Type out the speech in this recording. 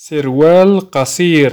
سروال قصير.